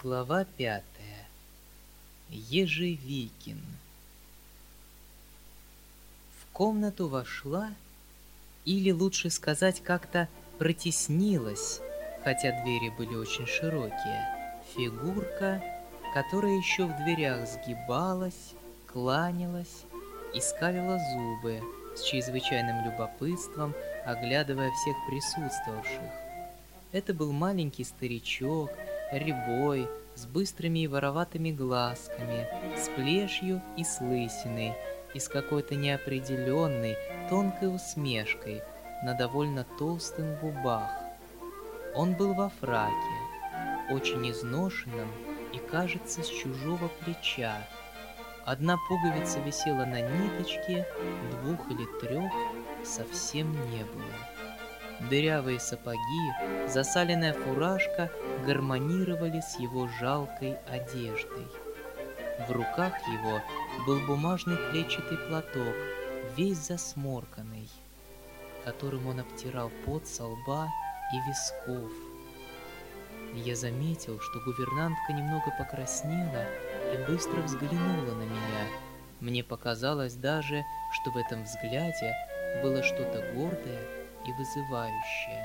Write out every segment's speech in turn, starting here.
Глава пятая. Ежевикин. В комнату вошла, или лучше сказать, как-то протеснилась, хотя двери были очень широкие, фигурка, которая еще в дверях сгибалась, кланялась и скалила зубы с чрезвычайным любопытством, оглядывая всех присутствовавших. Это был маленький старичок, рябой, с быстрыми и вороватыми глазками, с плешью и с лысиной, и с какой-то неопределенной, тонкой усмешкой на довольно толстых губах. Он был во фраке, очень изношенном и, кажется, с чужого плеча. Одна пуговица висела на ниточке, двух или трех совсем не было. Дырявые сапоги, засаленная фуражка гармонировали с его жалкой одеждой. В руках его был бумажный клетчатый платок, весь засморканный, которым он обтирал пот со лба и висков. Я заметил, что гувернантка немного покраснела и быстро взглянула на меня. Мне показалось даже, что в этом взгляде было что-то гордое и вызывающее.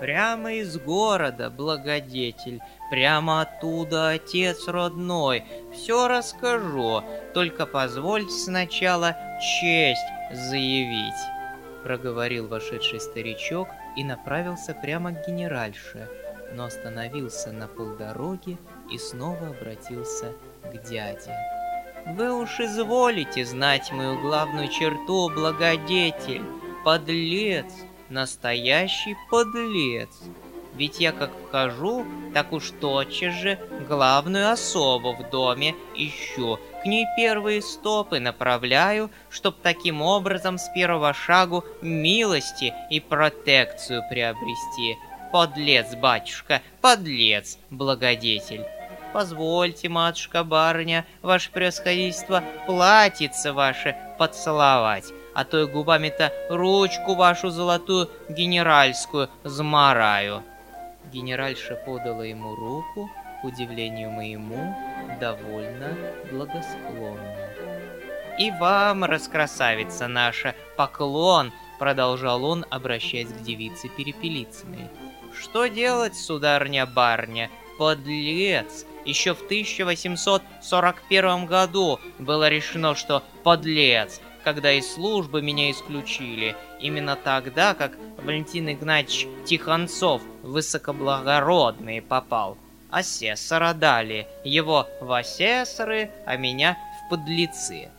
Прямо из города, благодетель, прямо оттуда, отец родной. Все расскажу, только позвольте сначала честь заявить. Проговорил вошедший старичок и направился прямо к генеральше, но остановился на полдороги и снова обратился к дяде. Вы уж изволите знать мою главную черту, благодетель подлец, настоящий подлец. Ведь я как вхожу, так уж тотчас же главную особу в доме ищу, к ней первые стопы направляю, чтоб таким образом с первого шагу милости и протекцию приобрести. Подлец, батюшка, подлец, благодетель. Позвольте, матушка-барыня, ваше превосходительство, платьице ваше поцеловать а то и губами-то ручку вашу золотую генеральскую замараю. Генеральша подала ему руку, к удивлению моему, довольно благосклонно. «И вам, раскрасавица наша, поклон!» — продолжал он, обращаясь к девице Перепелицыной. «Что делать, сударня-барня? Подлец! Еще в 1841 году было решено, что подлец когда из службы меня исключили. Именно тогда, как Валентин Игнатьевич Тихонцов высокоблагородный попал. Асессора дали, его в асессоры, а меня в подлецы.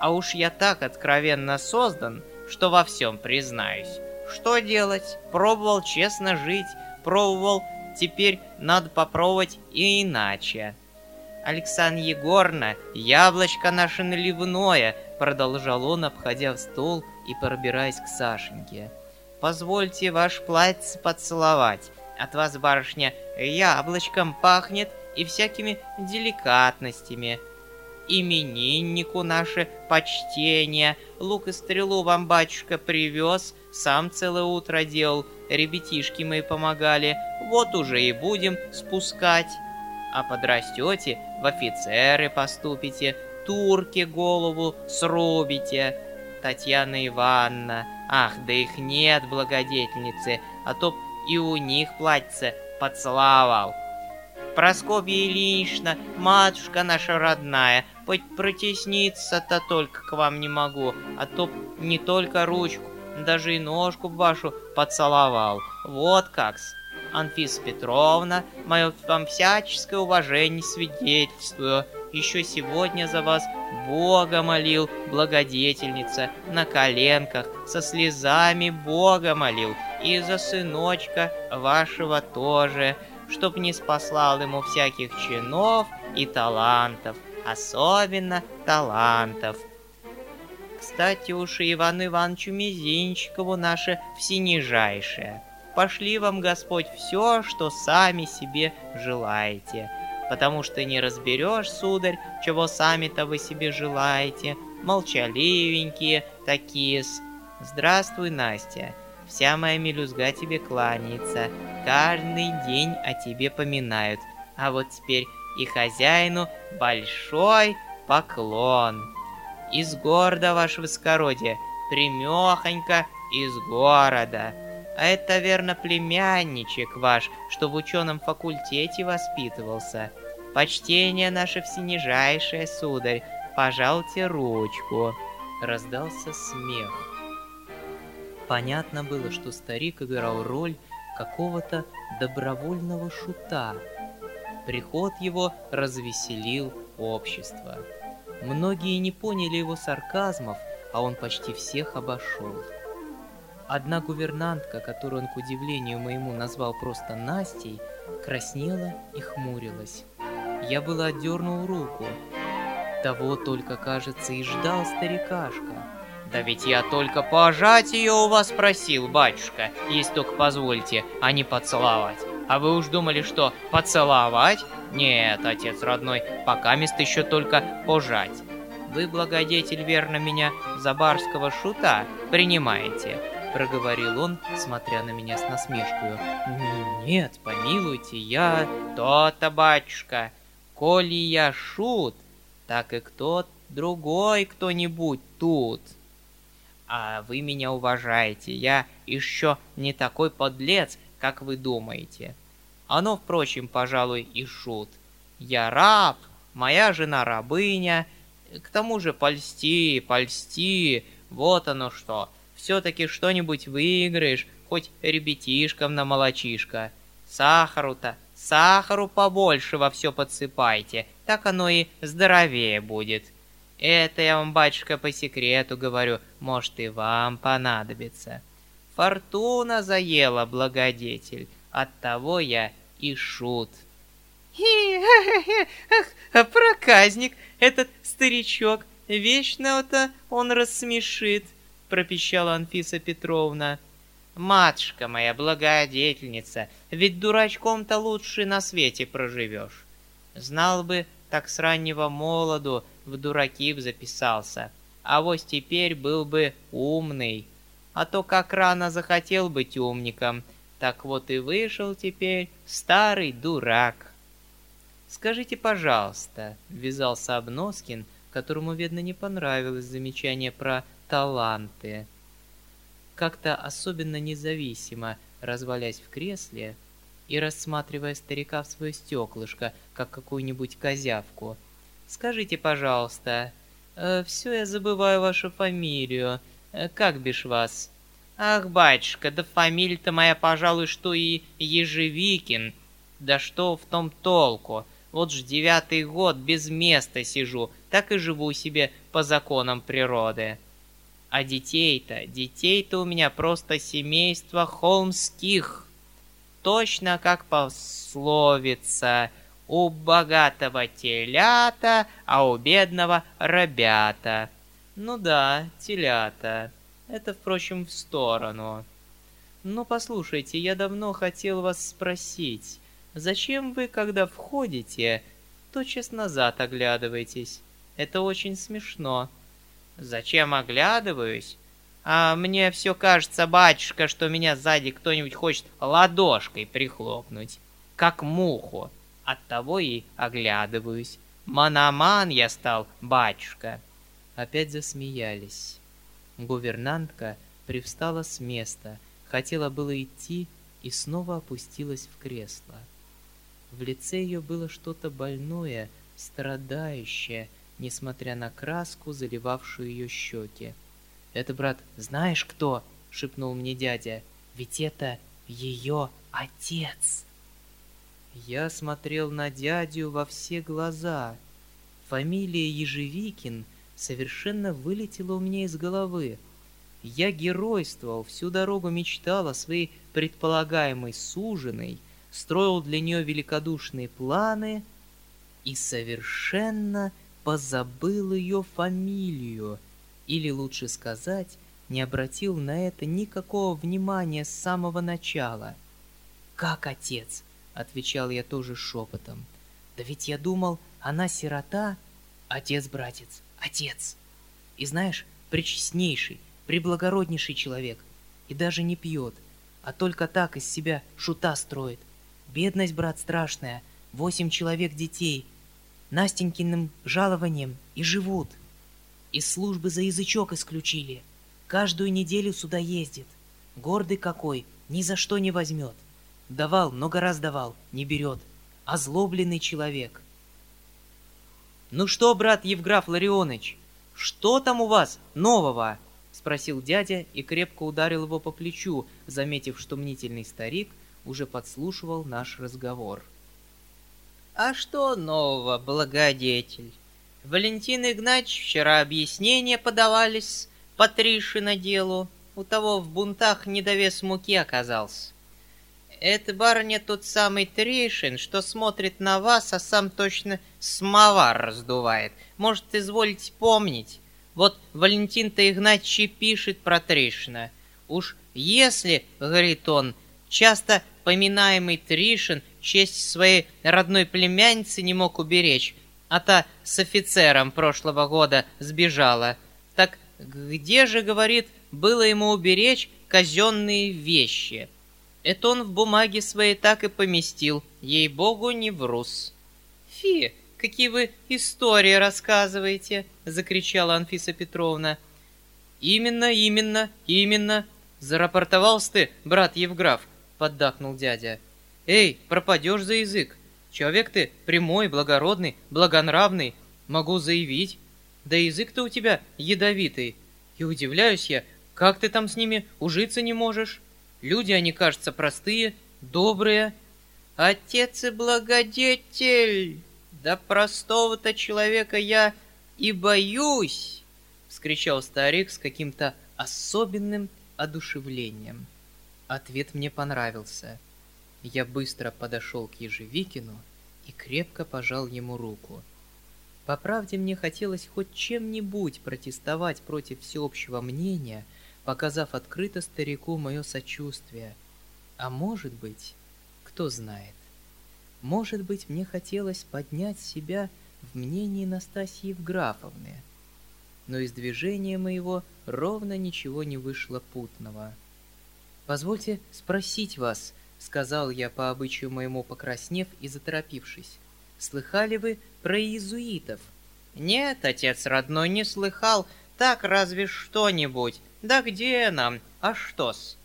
А уж я так откровенно создан, что во всем признаюсь. Что делать? Пробовал честно жить, пробовал, теперь надо попробовать и иначе. Александр Егорна, яблочко наше наливное, продолжал он, обходя в стол и пробираясь к Сашеньке. Позвольте ваш платье поцеловать. От вас, барышня, яблочком пахнет и всякими деликатностями. Имениннику наше почтение, лук и стрелу вам батюшка привез, сам целое утро делал, ребятишки мои помогали, вот уже и будем спускать а подрастете, в офицеры поступите, турке голову срубите. Татьяна Ивановна, ах, да их нет, благодетельницы, а то и у них платьце поцеловал. Проскопья Ильинична, матушка наша родная, хоть протесниться-то только к вам не могу, а то не только ручку, даже и ножку вашу поцеловал. Вот как-с. Анфиса Петровна, мое вам всяческое уважение свидетельствую. Еще сегодня за вас Бога молил, благодетельница, на коленках, со слезами Бога молил. И за сыночка вашего тоже, чтоб не спаслал ему всяких чинов и талантов, особенно талантов. Кстати уж и Ивану Ивановичу Мизинчикову наше всенижайшее — пошли вам Господь все, что сами себе желаете. Потому что не разберешь, сударь, чего сами-то вы себе желаете. Молчаливенькие такие-с. Здравствуй, Настя. Вся моя мелюзга тебе кланяется. Каждый день о тебе поминают. А вот теперь и хозяину большой поклон. Из города, ваше высокородие, примехонько из города. А это, верно, племянничек ваш, что в ученом факультете воспитывался. Почтение наше всенижайшее, сударь, пожалуйте ручку. Раздался смех. Понятно было, что старик играл роль какого-то добровольного шута. Приход его развеселил общество. Многие не поняли его сарказмов, а он почти всех обошел. Одна гувернантка, которую он, к удивлению моему, назвал просто Настей, краснела и хмурилась. Я было отдернул руку. Того только, кажется, и ждал старикашка. Да ведь я только пожать ее у вас просил, батюшка, если только позвольте, а не поцеловать. А вы уж думали, что поцеловать? Нет, отец родной, пока мест еще только пожать. Вы, благодетель, верно меня за барского шута принимаете, проговорил он, смотря на меня с насмешкой. Нет, помилуйте, я... То-то, батюшка, коли я шут, так и кто другой кто-нибудь тут. А вы меня уважаете, я еще не такой подлец, как вы думаете. Оно, впрочем, пожалуй, и шут. Я раб, моя жена рабыня, к тому же польсти, польсти, вот оно что. Все-таки что-нибудь выиграешь, хоть ребятишкам на молочишко. Сахару-то, сахару побольше во все подсыпайте, так оно и здоровее будет. Это я вам, батюшка, по секрету говорю, может и вам понадобится. Фортуна заела, благодетель, оттого я и шут. Проказник, этот старичок, вечно-то он рассмешит, пропищала Анфиса Петровна. Матушка моя благодетельница, ведь дурачком-то лучше на свете проживешь. Знал бы, так с раннего молоду в дураки б записался, а вот теперь был бы умный. А то как рано захотел быть умником, так вот и вышел теперь старый дурак. «Скажите, пожалуйста», — ввязался Обноскин, которому, видно, не понравилось замечание про таланты. Как-то особенно независимо, развалясь в кресле, и рассматривая старика в свое стеклышко, как какую-нибудь козявку. «Скажите, пожалуйста, э, все я забываю вашу фамилию. Э, как бишь вас?» «Ах, батюшка, да фамилия-то моя, пожалуй, что и Ежевикин. Да что в том толку? Вот ж девятый год без места сижу, так и живу себе по законам природы. А детей-то, детей-то у меня просто семейство холмских» точно как пословица «У богатого телята, а у бедного ребята». Ну да, телята. Это, впрочем, в сторону. Но послушайте, я давно хотел вас спросить, зачем вы, когда входите, тотчас назад оглядываетесь? Это очень смешно. Зачем оглядываюсь? А мне все кажется, батюшка, что меня сзади кто-нибудь хочет ладошкой прихлопнуть, как муху. Оттого и оглядываюсь. Мономан я стал, батюшка. Опять засмеялись. Гувернантка привстала с места, хотела было идти и снова опустилась в кресло. В лице ее было что-то больное, страдающее, несмотря на краску, заливавшую ее щеки. «Это, брат, знаешь кто?» — шепнул мне дядя. «Ведь это ее отец!» Я смотрел на дядю во все глаза. Фамилия Ежевикин совершенно вылетела у меня из головы. Я геройствовал, всю дорогу мечтал о своей предполагаемой суженой, строил для нее великодушные планы и совершенно позабыл ее фамилию — или лучше сказать, не обратил на это никакого внимания с самого начала. «Как отец?» — отвечал я тоже шепотом. «Да ведь я думал, она сирота. Отец, братец, отец. И знаешь, причестнейший, приблагороднейший человек. И даже не пьет, а только так из себя шута строит. Бедность, брат, страшная. восемь человек детей, Настенькиным жалованием и живут. Из службы за язычок исключили. Каждую неделю сюда ездит. Гордый какой, ни за что не возьмет. Давал, много раз давал, не берет. Озлобленный человек. «Ну что, брат Евграф Ларионыч, что там у вас нового?» — спросил дядя и крепко ударил его по плечу, заметив, что мнительный старик уже подслушивал наш разговор. «А что нового, благодетель? Валентин Игнатьевич вчера объяснения подавались по на делу. У того в бунтах недовес муки оказался. Это барыня тот самый Тришин, что смотрит на вас, а сам точно самовар раздувает. Может, изволите помнить? Вот Валентин-то Игнатьевич пишет про Тришина. Уж если, говорит он, часто поминаемый Тришин честь своей родной племянницы не мог уберечь, а та с офицером прошлого года сбежала, так где же, говорит, было ему уберечь казенные вещи? Это он в бумаге своей так и поместил. Ей-богу, не врус. Фи, какие вы истории рассказываете, закричала Анфиса Петровна. Именно, именно, именно, зарапортовался ты, брат Евграф, поддакнул дядя. Эй, пропадешь за язык. Человек ты прямой, благородный, благонравный, могу заявить. Да язык-то у тебя ядовитый. И удивляюсь я, как ты там с ними ужиться не можешь? Люди, они, кажется, простые, добрые. Отец и благодетель! Да простого-то человека я и боюсь!» — вскричал старик с каким-то особенным одушевлением. Ответ мне понравился. Я быстро подошел к Ежевикину и крепко пожал ему руку. По правде мне хотелось хоть чем-нибудь протестовать против всеобщего мнения — показав открыто старику мое сочувствие. А может быть, кто знает, может быть, мне хотелось поднять себя в мнении Настасьи Евграфовны, но из движения моего ровно ничего не вышло путного. «Позвольте спросить вас», — сказал я по обычаю моему покраснев и заторопившись, «слыхали вы про иезуитов?» «Нет, отец родной, не слыхал, так разве что-нибудь. Да где нам? А что-с?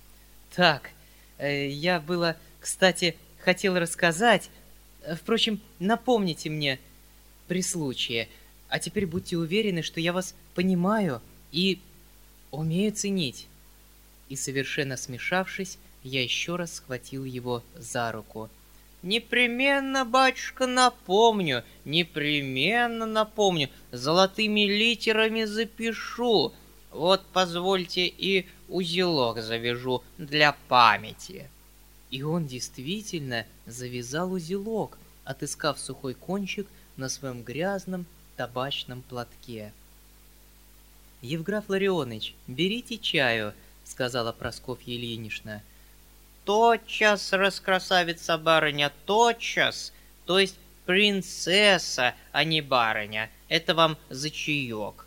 Так, э, я было, кстати, хотел рассказать. Впрочем, напомните мне при случае. А теперь будьте уверены, что я вас понимаю и умею ценить. И совершенно смешавшись, я еще раз схватил его за руку. Непременно, батюшка, напомню, непременно напомню, золотыми литерами запишу. Вот позвольте и узелок завяжу для памяти. И он действительно завязал узелок, отыскав сухой кончик на своем грязном табачном платке. «Евграф Ларионович, берите чаю», — сказала Проскофья Ильинична. «Тотчас, раскрасавица барыня, тотчас, то есть принцесса, а не барыня, это вам за чаек».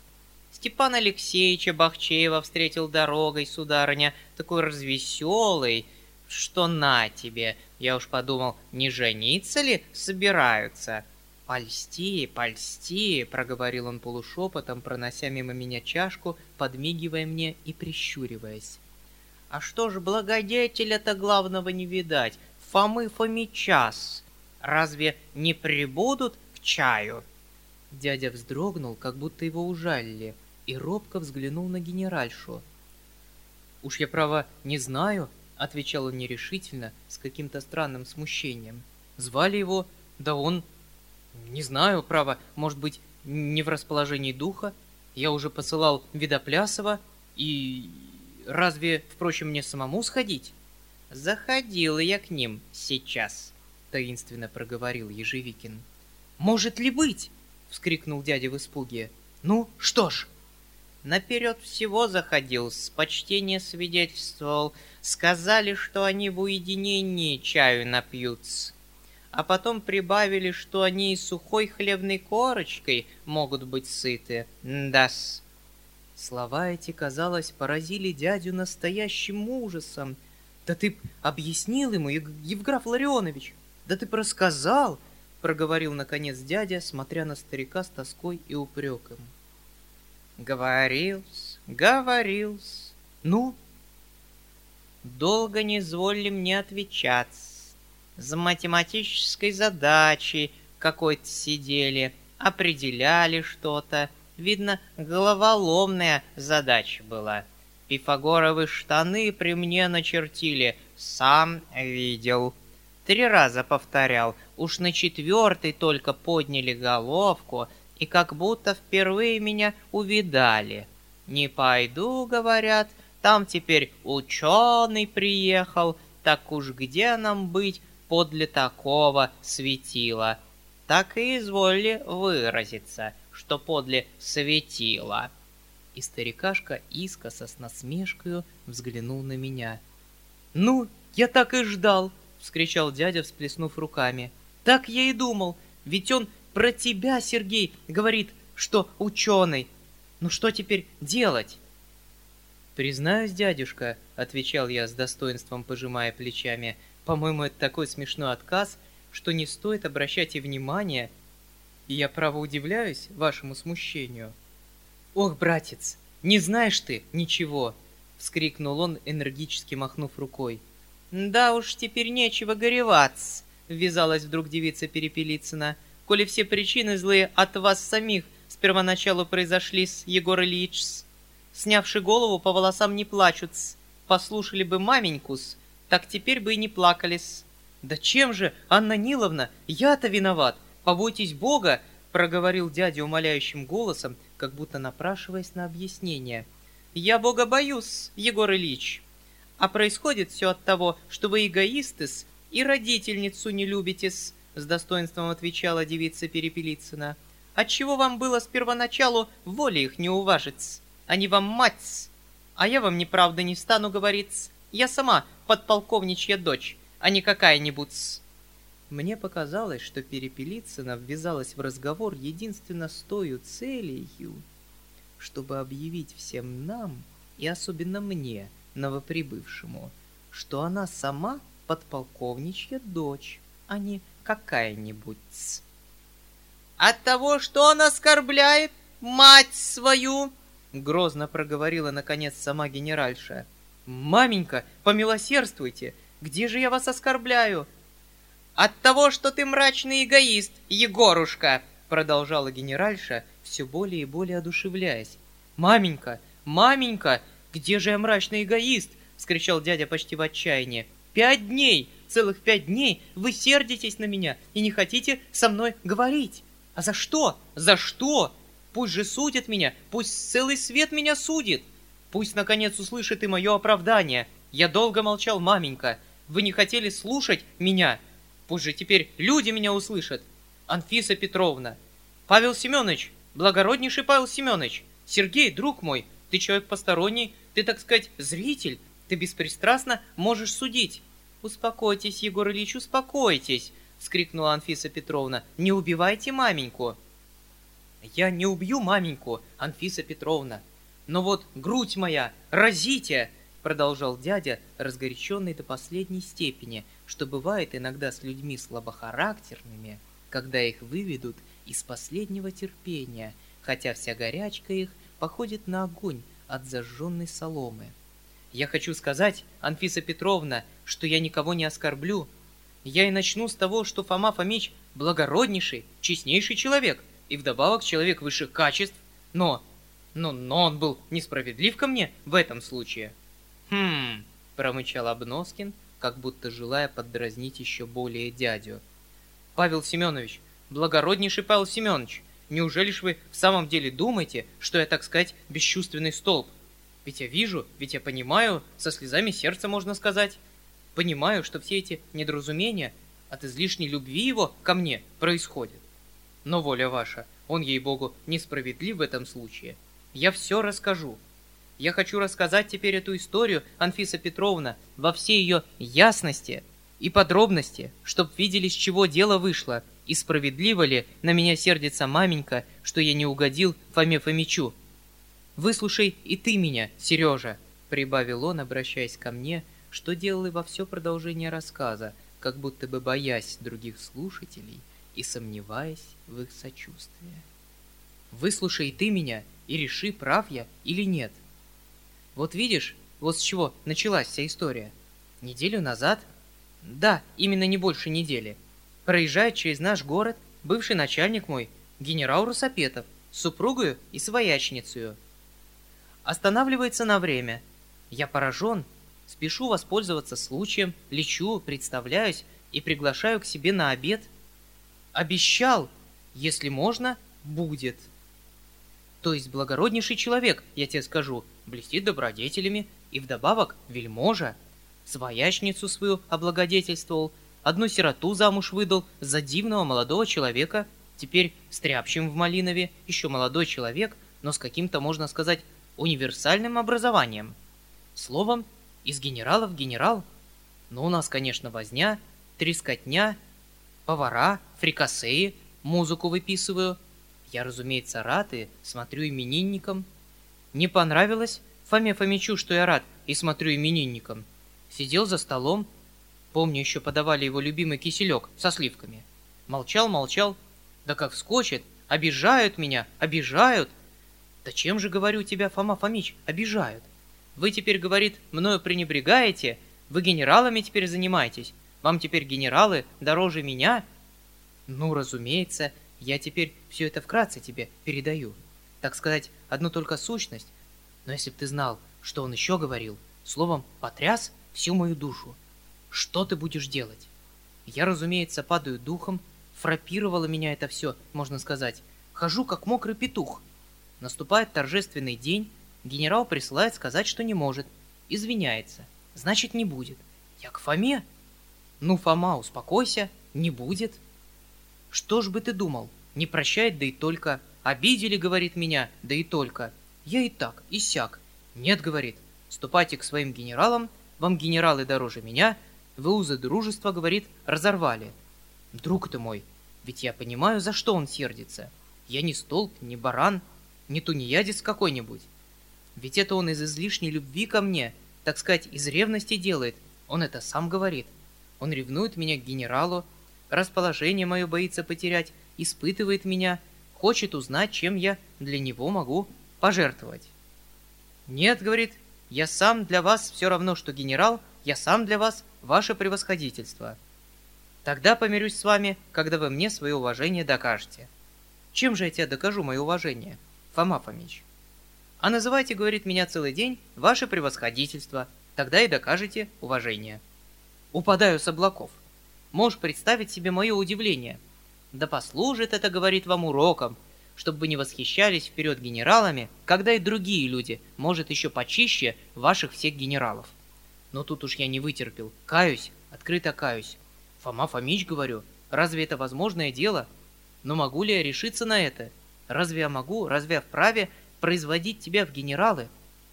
Степан Алексеевича Бахчеева встретил дорогой, сударыня, такой развеселый, что на тебе. Я уж подумал, не жениться ли собираются? «Польсти, польсти!» — проговорил он полушепотом, пронося мимо меня чашку, подмигивая мне и прищуриваясь. «А что ж благодетеля-то главного не видать? Фомы Фомичас! Разве не прибудут к чаю?» Дядя вздрогнул, как будто его ужалили и робко взглянул на генеральшу. «Уж я, право, не знаю», — отвечал он нерешительно, с каким-то странным смущением. «Звали его, да он... Не знаю, право, может быть, не в расположении духа. Я уже посылал Видоплясова, и... Разве, впрочем, мне самому сходить?» «Заходил я к ним сейчас», — таинственно проговорил Ежевикин. «Может ли быть?» — вскрикнул дядя в испуге. «Ну, что ж?» Наперед всего заходил, с почтения свидетельствовал. Сказали, что они в уединении чаю напьются. А потом прибавили, что они и сухой хлебной корочкой могут быть сыты. Дас. Слова эти, казалось, поразили дядю настоящим ужасом. Да ты объяснил ему, Евграф Ларионович, да ты рассказал, проговорил наконец дядя, смотря на старика с тоской и упреком. Говорил-с, говорил-с. Ну? Долго не зволили мне отвечать. За математической задачей какой-то сидели, определяли что-то. Видно, головоломная задача была. Пифагоровы штаны при мне начертили, сам видел. Три раза повторял, уж на четвертый только подняли головку и как будто впервые меня увидали. «Не пойду», — говорят, — «там теперь ученый приехал, так уж где нам быть подле такого светила?» Так и изволили выразиться, что подле светила. И старикашка искоса с насмешкою взглянул на меня. «Ну, я так и ждал!» — вскричал дядя, всплеснув руками. «Так я и думал, ведь он про тебя, Сергей, говорит, что ученый. Ну что теперь делать?» «Признаюсь, дядюшка», — отвечал я с достоинством, пожимая плечами, «по-моему, это такой смешной отказ, что не стоит обращать и внимания, и я право удивляюсь вашему смущению». «Ох, братец, не знаешь ты ничего!» — вскрикнул он, энергически махнув рукой. «Да уж, теперь нечего гореваться!» — ввязалась вдруг девица Перепелицына. «Коли все причины злые от вас самих с первоначалу произошли с Егор Ильич, снявши голову, по волосам не плачут, послушали бы маменькус, так теперь бы и не плакались». «Да чем же, Анна Ниловна, я-то виноват! Побойтесь Бога!» — проговорил дядя умоляющим голосом, как будто напрашиваясь на объяснение. «Я Бога боюсь, Егор Ильич. А происходит все от того, что вы эгоистыс и родительницу не любитесь», — с достоинством отвечала девица Перепелицына. «Отчего вам было с первоначалу воли их не уважить? Они вам мать, а я вам неправда не стану говорить. Я сама подполковничья дочь, а не какая-нибудь...» Мне показалось, что Перепелицына ввязалась в разговор единственно с той целью, чтобы объявить всем нам, и особенно мне, новоприбывшему, что она сама подполковничья дочь, а не какая-нибудь. «От того, что он оскорбляет мать свою!» Грозно проговорила, наконец, сама генеральша. «Маменька, помилосердствуйте! Где же я вас оскорбляю?» «От того, что ты мрачный эгоист, Егорушка!» Продолжала генеральша, все более и более одушевляясь. «Маменька! Маменька! Где же я мрачный эгоист?» — вскричал дядя почти в отчаянии. «Пять дней! Целых пять дней вы сердитесь на меня и не хотите со мной говорить! А за что? За что? Пусть же судят меня, пусть целый свет меня судит! Пусть, наконец, услышит и мое оправдание! Я долго молчал, маменька! Вы не хотели слушать меня!» Пусть же теперь люди меня услышат. Анфиса Петровна. Павел Семенович, благороднейший Павел Семенович. Сергей, друг мой, ты человек посторонний, ты, так сказать, зритель. Ты беспристрастно можешь судить. Успокойтесь, Егор Ильич, успокойтесь, вскрикнула Анфиса Петровна. Не убивайте маменьку. Я не убью маменьку, Анфиса Петровна. Но вот грудь моя, разите, продолжал дядя, разгоряченный до последней степени, что бывает иногда с людьми слабохарактерными, когда их выведут из последнего терпения, хотя вся горячка их походит на огонь от зажженной соломы. Я хочу сказать, Анфиса Петровна, что я никого не оскорблю. Я и начну с того, что Фома Фомич благороднейший, честнейший человек, и вдобавок человек высших качеств, но... Но, но он был несправедлив ко мне в этом случае. «Хм...» — промычал Обноскин, как будто желая поддразнить еще более дядю. «Павел Семенович, благороднейший Павел Семенович, неужели ж вы в самом деле думаете, что я, так сказать, бесчувственный столб? Ведь я вижу, ведь я понимаю, со слезами сердца можно сказать. Понимаю, что все эти недоразумения от излишней любви его ко мне происходят. Но воля ваша, он, ей-богу, несправедлив в этом случае. Я все расскажу, я хочу рассказать теперь эту историю, Анфиса Петровна, во всей ее ясности и подробности, чтоб видели, с чего дело вышло, и справедливо ли на меня сердится маменька, что я не угодил Фоме Фомичу. «Выслушай и ты меня, Сережа», — прибавил он, обращаясь ко мне, что делал и во все продолжение рассказа, как будто бы боясь других слушателей и сомневаясь в их сочувствии. Выслушай ты меня и реши, прав я или нет. Вот видишь, вот с чего началась вся история. Неделю назад, да, именно не больше недели, проезжает через наш город бывший начальник мой, генерал Русопетов, с супругою и своячницею. Останавливается на время. Я поражен, спешу воспользоваться случаем, лечу, представляюсь и приглашаю к себе на обед. Обещал, если можно, будет. То есть благороднейший человек, я тебе скажу, блестит добродетелями и вдобавок вельможа. Своячницу свою облагодетельствовал, одну сироту замуж выдал за дивного молодого человека, теперь стряпчем в Малинове, еще молодой человек, но с каким-то, можно сказать, универсальным образованием. Словом, из генерала в генерал. Но у нас, конечно, возня, трескотня, повара, фрикасеи, музыку выписываю. Я, разумеется, рад и смотрю именинникам. Не понравилось Фоме Фомичу, что я рад и смотрю именинникам. Сидел за столом, помню, еще подавали его любимый киселек со сливками. Молчал, молчал, да как вскочит, обижают меня, обижают. Да чем же, говорю тебя, Фома Фомич, обижают? Вы теперь, говорит, мною пренебрегаете, вы генералами теперь занимаетесь, вам теперь генералы дороже меня? Ну, разумеется, я теперь все это вкратце тебе передаю. Так сказать, одну только сущность. Но если б ты знал, что он еще говорил, словом, потряс всю мою душу. Что ты будешь делать? Я, разумеется, падаю духом, фрапировало меня это все, можно сказать. Хожу, как мокрый петух. Наступает торжественный день, Генерал присылает сказать, что не может. Извиняется. Значит, не будет. Я к Фоме? Ну, Фома, успокойся. Не будет. Что ж бы ты думал? Не прощает, да и только. Обидели, говорит меня, да и только. Я и так, и сяк. Нет, говорит, ступайте к своим генералам, вам генералы дороже меня, вы узы дружества, говорит, разорвали. Друг ты мой, ведь я понимаю, за что он сердится. Я не столб, не баран, не тунеядец какой-нибудь. Ведь это он из излишней любви ко мне, так сказать, из ревности делает. Он это сам говорит. Он ревнует меня к генералу, расположение мое боится потерять, испытывает меня, хочет узнать, чем я для него могу пожертвовать. Нет, говорит, я сам для вас все равно, что генерал, я сам для вас ваше превосходительство. Тогда помирюсь с вами, когда вы мне свое уважение докажете. Чем же я тебе докажу мое уважение, Фома Фомич? А называйте, говорит, меня целый день ваше превосходительство, тогда и докажете уважение. Упадаю с облаков. Можешь представить себе мое удивление. Да послужит это, говорит вам, уроком, чтобы вы не восхищались вперед генералами, когда и другие люди, может, еще почище ваших всех генералов. Но тут уж я не вытерпел. Каюсь, открыто каюсь. Фома Фомич, говорю, разве это возможное дело? Но могу ли я решиться на это? Разве я могу, разве я вправе производить тебя в генералы.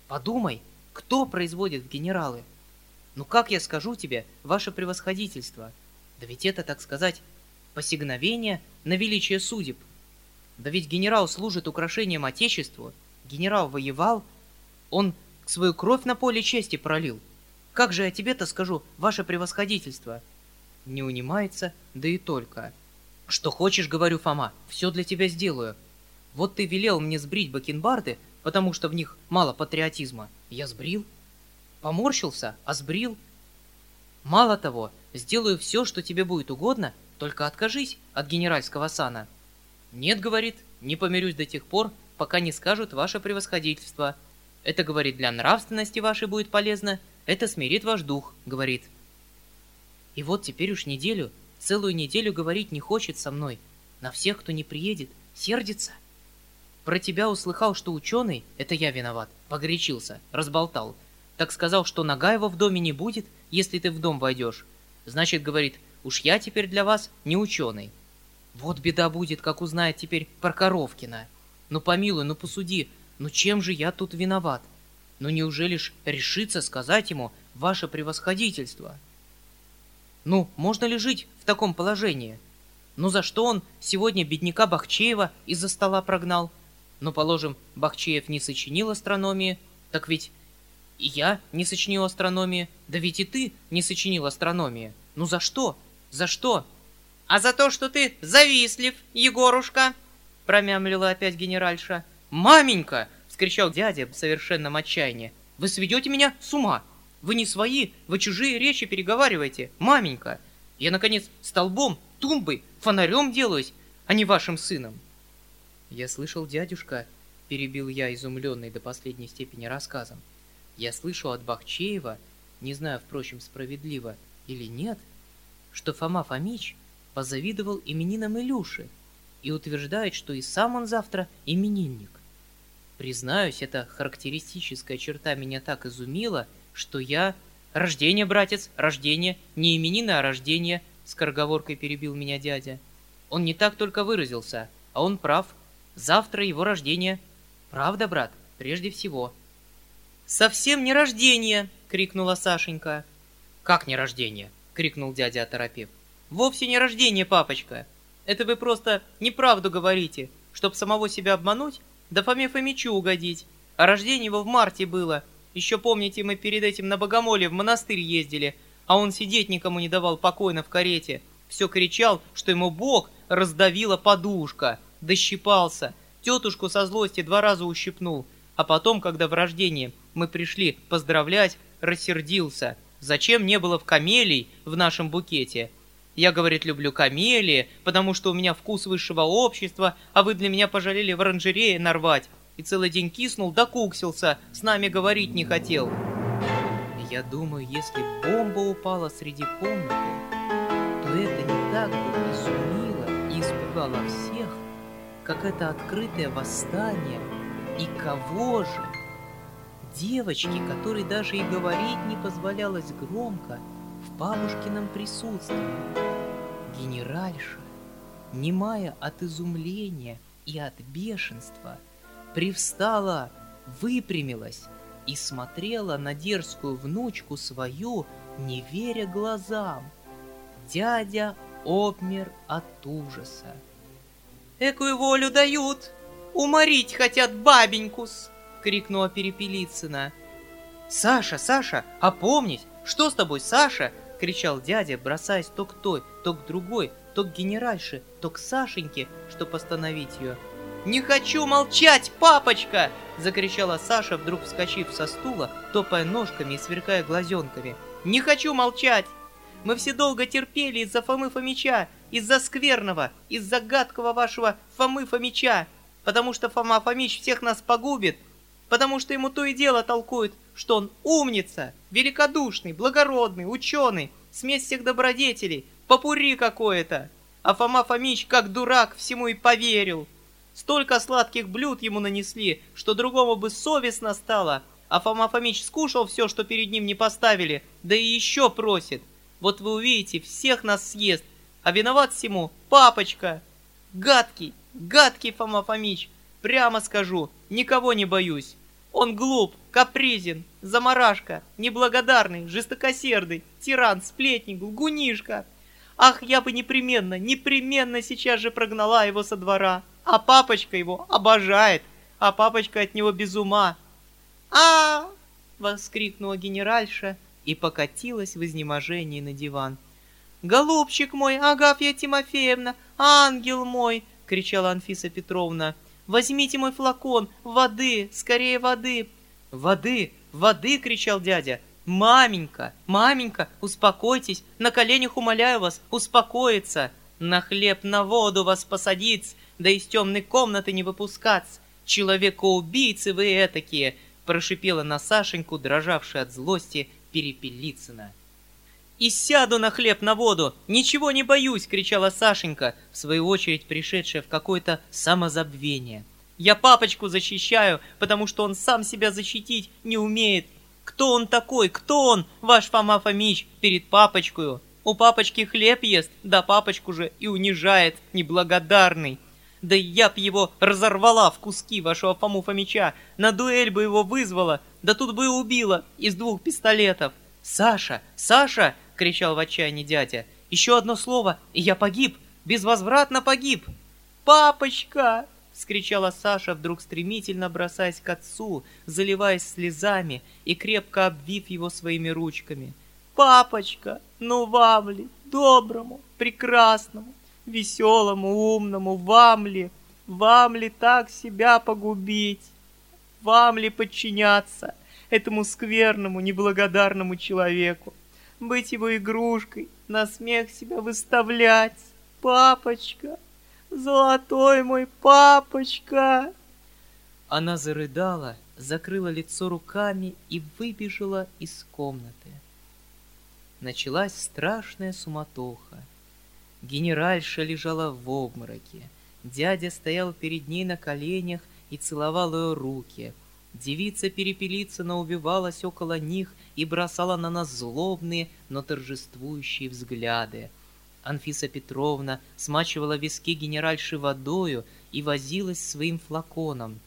Подумай, кто производит в генералы? Ну как я скажу тебе, ваше превосходительство? Да ведь это, так сказать, посигновение на величие судеб. Да ведь генерал служит украшением Отечеству, генерал воевал, он свою кровь на поле чести пролил. Как же я тебе-то скажу, ваше превосходительство? Не унимается, да и только. Что хочешь, говорю, Фома, все для тебя сделаю. Вот ты велел мне сбрить бакенбарды, потому что в них мало патриотизма. Я сбрил. Поморщился, а сбрил. Мало того, сделаю все, что тебе будет угодно, только откажись от генеральского сана. Нет, говорит, не помирюсь до тех пор, пока не скажут ваше превосходительство. Это, говорит, для нравственности вашей будет полезно, это смирит ваш дух, говорит. И вот теперь уж неделю, целую неделю говорить не хочет со мной. На всех, кто не приедет, сердится. Про тебя услыхал, что ученый, это я виноват, погорячился, разболтал. Так сказал, что Нагаева в доме не будет, если ты в дом войдешь. Значит, говорит, уж я теперь для вас не ученый. Вот беда будет, как узнает теперь про Коровкина. Ну помилуй, ну посуди, ну чем же я тут виноват? Ну неужели ж решится сказать ему ваше превосходительство? Ну, можно ли жить в таком положении? Ну за что он сегодня бедняка Бахчеева из-за стола прогнал? Но, положим, Бахчеев не сочинил астрономии, так ведь и я не сочинил астрономии, да ведь и ты не сочинил астрономии. Ну за что? За что? А за то, что ты завистлив, Егорушка, промямлила опять генеральша. Маменька! вскричал дядя в совершенном отчаянии. Вы сведете меня с ума! Вы не свои, вы чужие речи переговариваете, маменька. Я, наконец, столбом, тумбой, фонарем делаюсь, а не вашим сыном. Я слышал, дядюшка, перебил я, изумленный до последней степени рассказом. Я слышал от Бахчеева, не знаю, впрочем, справедливо или нет, что Фома Фомич позавидовал именинам Илюши и утверждает, что и сам он завтра именинник. Признаюсь, эта характеристическая черта меня так изумила, что я... «Рождение, братец, рождение, не именины, а рождение», — скороговоркой перебил меня дядя. Он не так только выразился, а он прав. Завтра его рождение. Правда, брат, прежде всего. «Совсем не рождение!» — крикнула Сашенька. «Как не рождение?» — крикнул дядя оторопев. «Вовсе не рождение, папочка. Это вы просто неправду говорите, чтоб самого себя обмануть, да Фоме Фомичу угодить. А рождение его в марте было, еще помните, мы перед этим на Богомоле в монастырь ездили, а он сидеть никому не давал покойно в карете. Все кричал, что ему Бог раздавила подушка. Дощипался. Тетушку со злости два раза ущипнул. А потом, когда в рождении мы пришли поздравлять, рассердился. Зачем не было в камелий в нашем букете? Я, говорит, люблю камелии, потому что у меня вкус высшего общества, а вы для меня пожалели в оранжерее нарвать и целый день киснул да куксился, с нами говорить не хотел. Я думаю, если бомба упала среди комнаты, то это не так бы изумило и испугало всех, как это открытое восстание. И кого же? Девочки, которой даже и говорить не позволялось громко в бабушкином присутствии. Генеральша, немая от изумления и от бешенства – привстала, выпрямилась и смотрела на дерзкую внучку свою, не веря глазам. Дядя обмер от ужаса. «Экую волю дают! Уморить хотят бабенькус!» — крикнула Перепелицына. «Саша, Саша, опомнись! Что с тобой, Саша?» — кричал дядя, бросаясь то к той, то к другой, то к генеральше, то к Сашеньке, чтобы остановить ее. «Не хочу молчать, папочка!» — закричала Саша, вдруг вскочив со стула, топая ножками и сверкая глазенками. «Не хочу молчать! Мы все долго терпели из-за Фомы Фомича, из-за скверного, из-за гадкого вашего Фомы Фомича, потому что Фома Фомич всех нас погубит, потому что ему то и дело толкуют, что он умница, великодушный, благородный, ученый, смесь всех добродетелей, попури какое-то. А Фома Фомич, как дурак, всему и поверил». Столько сладких блюд ему нанесли, что другому бы совестно стало. А Фома Фомич скушал все, что перед ним не поставили, да и еще просит. Вот вы увидите, всех нас съест. А виноват всему папочка. Гадкий, гадкий Фома Фомич. Прямо скажу, никого не боюсь. Он глуп, капризен, заморашка, неблагодарный, жестокосердый, тиран, сплетник, лгунишка. Ах, я бы непременно, непременно сейчас же прогнала его со двора а папочка его обожает, а папочка от него без ума. а воскликнула генеральша и покатилась в изнеможении на диван. «Голубчик мой, Агафья Тимофеевна, ангел мой!» — кричала Анфиса Петровна. «Возьмите мой флакон, воды, скорее воды!» «Воды, воды!» — кричал дядя. «Маменька, маменька, успокойтесь, на коленях умоляю вас, успокоиться! На хлеб, на воду вас посадить, да из темной комнаты не выпускаться. Человека-убийцы вы этакие!» прошипела на Сашеньку, дрожавшая от злости Перепелицына. «И сяду на хлеб на воду! Ничего не боюсь!» — кричала Сашенька, в свою очередь пришедшая в какое-то самозабвение. «Я папочку защищаю, потому что он сам себя защитить не умеет. Кто он такой? Кто он, ваш Фома Фомич, перед папочкою? У папочки хлеб ест, да папочку же и унижает, неблагодарный!» Да я б его разорвала в куски вашего Фому Фомича, на дуэль бы его вызвала, да тут бы и убила из двух пистолетов. «Саша! Саша!» — кричал в отчаянии дядя. «Еще одно слово, и я погиб! Безвозвратно погиб!» «Папочка!» — вскричала Саша, вдруг стремительно бросаясь к отцу, заливаясь слезами и крепко обвив его своими ручками. «Папочка, ну вам ли, доброму, прекрасному, веселому, умному, вам ли, вам ли так себя погубить? Вам ли подчиняться этому скверному, неблагодарному человеку? Быть его игрушкой, на смех себя выставлять? Папочка, золотой мой папочка!» Она зарыдала, закрыла лицо руками и выбежала из комнаты. Началась страшная суматоха. Генеральша лежала в обмороке. Дядя стоял перед ней на коленях и целовал ее руки. Девица Перепелицына убивалась около них и бросала на нас злобные, но торжествующие взгляды. Анфиса Петровна смачивала виски генеральши водою и возилась своим флаконом.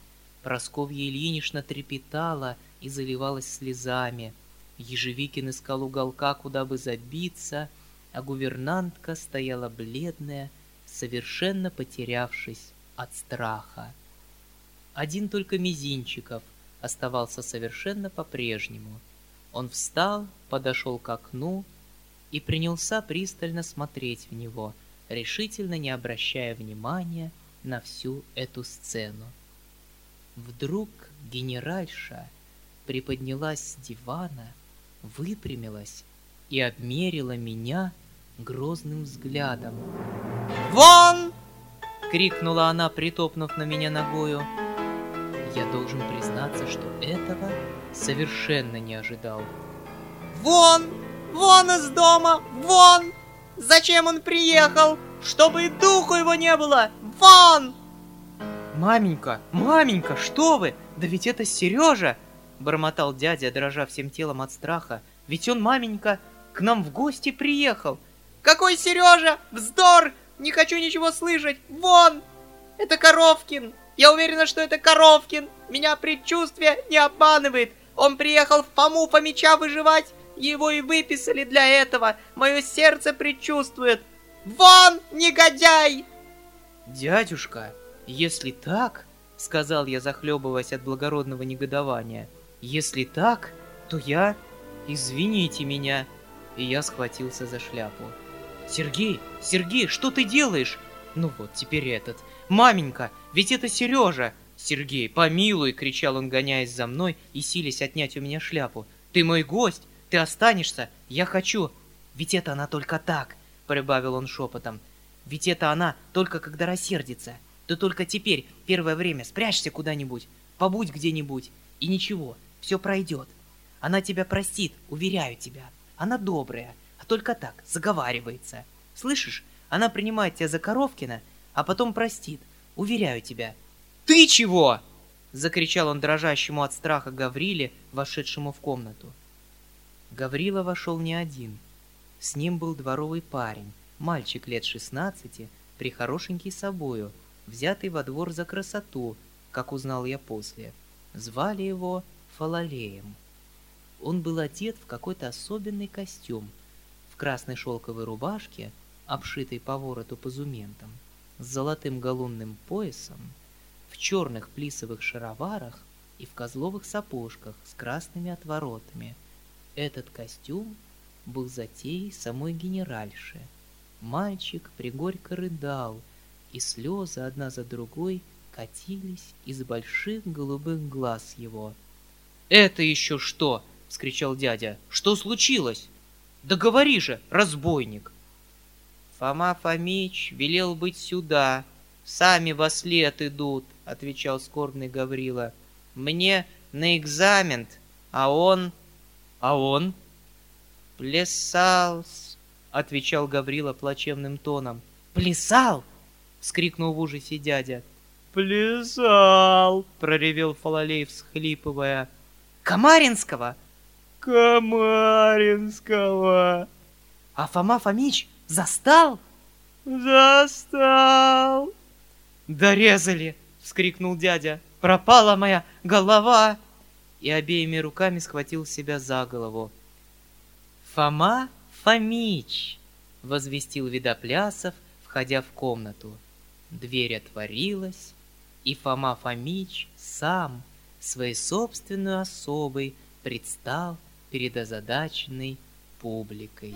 Просковья Ильинична трепетала и заливалась слезами. Ежевикин искал уголка, куда бы забиться, а гувернантка стояла бледная, совершенно потерявшись от страха. Один только Мизинчиков оставался совершенно по-прежнему. Он встал, подошел к окну и принялся пристально смотреть в него, решительно не обращая внимания на всю эту сцену. Вдруг генеральша приподнялась с дивана, выпрямилась и обмерила меня грозным взглядом. «Вон!» — крикнула она, притопнув на меня ногою. Я должен признаться, что этого совершенно не ожидал. «Вон! Вон из дома! Вон! Зачем он приехал? Чтобы и духу его не было! Вон!» «Маменька, маменька, что вы? Да ведь это Сережа!» Бормотал дядя, дрожа всем телом от страха. «Ведь он, маменька, к нам в гости приехал!» «Какой Сережа? Вздор! Не хочу ничего слышать! Вон! Это Коровкин! Я уверена, что это Коровкин! Меня предчувствие не обманывает! Он приехал в Фому Фомича выживать! Его и выписали для этого! Мое сердце предчувствует! Вон, негодяй!» «Дядюшка, если так, — сказал я, захлебываясь от благородного негодования, — если так, то я... Извините меня. И я схватился за шляпу. «Сергей, Сергей, что ты делаешь?» Ну вот, теперь этот. «Маменька, ведь это Сережа!» «Сергей, помилуй!» — кричал он, гоняясь за мной и силясь отнять у меня шляпу. «Ты мой гость! Ты останешься! Я хочу!» «Ведь это она только так!» — прибавил он шепотом. «Ведь это она только когда рассердится!» Ты только теперь, первое время, спрячься куда-нибудь, побудь где-нибудь, и ничего, все пройдет. Она тебя простит, уверяю тебя. Она добрая, а только так, заговаривается. Слышишь, она принимает тебя за Коровкина, а потом простит, уверяю тебя. «Ты чего?» — закричал он дрожащему от страха Гавриле, вошедшему в комнату. Гаврила вошел не один. С ним был дворовый парень, мальчик лет шестнадцати, прихорошенький собою — взятый во двор за красоту, как узнал я после. Звали его Фалалеем. Он был одет в какой-то особенный костюм, в красной шелковой рубашке, обшитой по вороту позументом, с золотым галунным поясом, в черных плисовых шароварах и в козловых сапожках с красными отворотами. Этот костюм был затеей самой генеральши. Мальчик пригорько рыдал — и слезы одна за другой катились из больших голубых глаз его. «Это еще что?» — вскричал дядя. «Что случилось? Да говори же, разбойник!» «Фома Фомич велел быть сюда. Сами во след идут», — отвечал скорбный Гаврила. «Мне на экзамен, а он...» «А он?» «Плясал», — отвечал Гаврила плачевным тоном. «Плясал?» вскрикнул в ужасе дядя. «Плясал!» — проревел Фалалей, всхлипывая. «Комаринского!» «Комаринского!» «А Фома Фомич застал?» «Застал!» «Дорезали!» — вскрикнул дядя. «Пропала моя голова!» И обеими руками схватил себя за голову. «Фома Фомич!» — возвестил Видоплясов, входя в комнату. Дверь отворилась, и Фома Фомич сам своей собственной особой предстал перед озадаченной публикой.